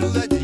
cheiro da